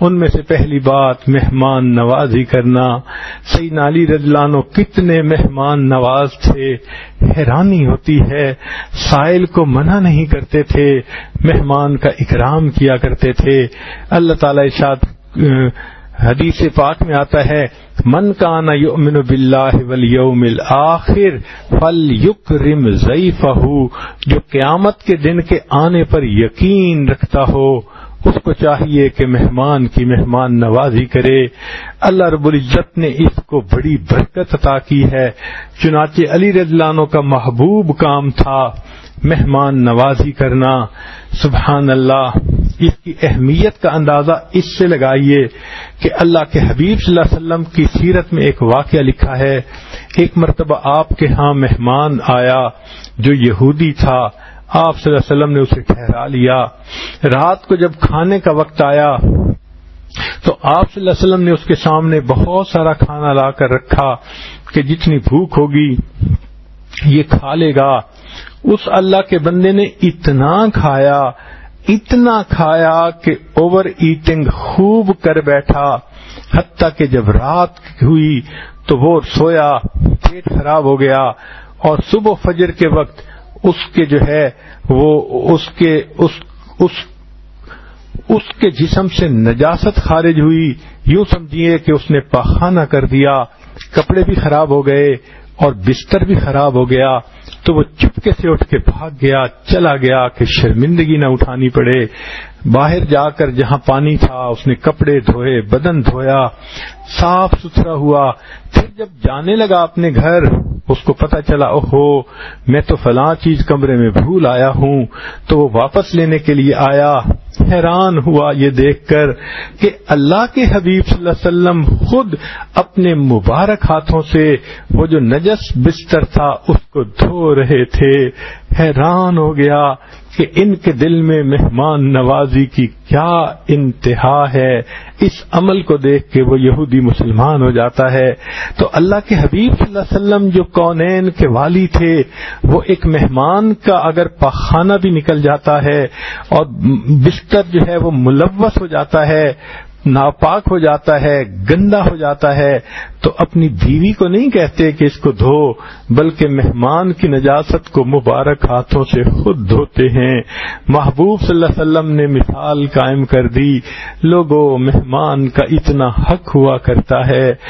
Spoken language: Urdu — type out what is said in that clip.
ان میں سے پہلی بات مہمان نوازی کرنا۔ سی نالی رضلانو کتنے مہمان نواز تھے، حیرانی ہوتی ہے، سائل کو منع نہیں کرتے تھے، مہمان کا اکرام کیا کرتے تھے۔ اللہ تعالی شاد حدیث پاک میں آتا ہے، من کان یؤمن باللہ والیوم الاخر فلیکرم ضیفہ جو قیامت کے دن کے آنے پر یقین رکھتا ہو۔ اس کو چاہیے کہ مہمان کی مہمان نوازی کرے۔ اللہ رب العزت نے اس کو بڑی برکت عطا کی ہے۔ چنانچہ علی رضلانوں کا محبوب کام تھا مہمان نوازی کرنا۔ سبحان اللہ اس کی اہمیت کا اندازہ اس سے لگائیے کہ اللہ کے حبیب صلی اللہ علیہ وسلم کی سیرت میں ایک واقعہ لکھا ہے۔ ایک مرتبہ آپ کے ہاں مہمان آیا جو یہودی تھا۔ آپ صلی اللہ علیہ وسلم نے اسے ٹھہرا لیا۔ رات کو جب کھانے کا وقت آیا، تو آپ صلی اللہ علیہ وسلم نے اس کے سامنے بہت سارا کھانا لا کر رکھا کہ جتنی بھوک ہوگی، یہ کھا لے گا۔ اس اللہ کے بندے نے اتنا کھایا اتنا کھایا کہ اوور ایٹنگ خوب کر بیٹھا۔ حتیٰ کہ جب رات ہوئی تو وہ سویا، پیٹ خراب ہو گیا اور صبح فجر کے وقت اس کے جو ہے وہ اس کے اس اس اس کے جسم سے نجاست خارج ہوئی۔ یوں سمجھیے کہ اس نے پاخانہ کر دیا، کپڑے بھی خراب ہو گئے اور بستر بھی خراب ہو گیا۔ تو وہ چپکے سے اٹھ کے بھاگ گیا، چلا گیا کہ شرمندگی نہ اٹھانی پڑے۔ باہر جا کر جہاں پانی تھا، اس نے کپڑے دھوئے، بدن دھویا، صاف ستھرا ہوا۔ پھر جب جانے لگا اپنے گھر اس کو پتا چلا، اوہو، میں تو فلاں چیز کمرے میں بھول آیا ہوں، تو وہ واپس لینے کے لیے آیا۔ حیران ہوا یہ دیکھ کر کہ اللہ کے حبیب صلی اللہ علیہ وسلم خود اپنے مبارک ہاتھوں سے وہ جو نجس بستر تھا، اس کو دھو رہے تھے۔ حیران ہو گیا۔ کہ ان کے دل میں مہمان نوازی کی کیا انتہا ہے، اس عمل کو دیکھ کے وہ یہودی مسلمان ہو جاتا ہے۔ تو اللہ کے حبیب صلی اللہ علیہ وسلم جو کونین کے والی تھے، وہ ایک مہمان کا اگر پخانہ بھی نکل جاتا ہے اور بستر جو ہے وہ ملوث ہو جاتا ہے ناپاک ہو جاتا ہے، گندا ہو جاتا ہے، تو اپنی بیوی کو نہیں کہتے کہ اس کو دھو، بلکہ مہمان کی نجاست کو مبارک ہاتھوں سے خود دھوتے ہیں۔ محبوب صلی اللہ علیہ وسلم نے مثال قائم کر دی لوگوں مہمان کا اتنا حق ہوا کرتا ہے۔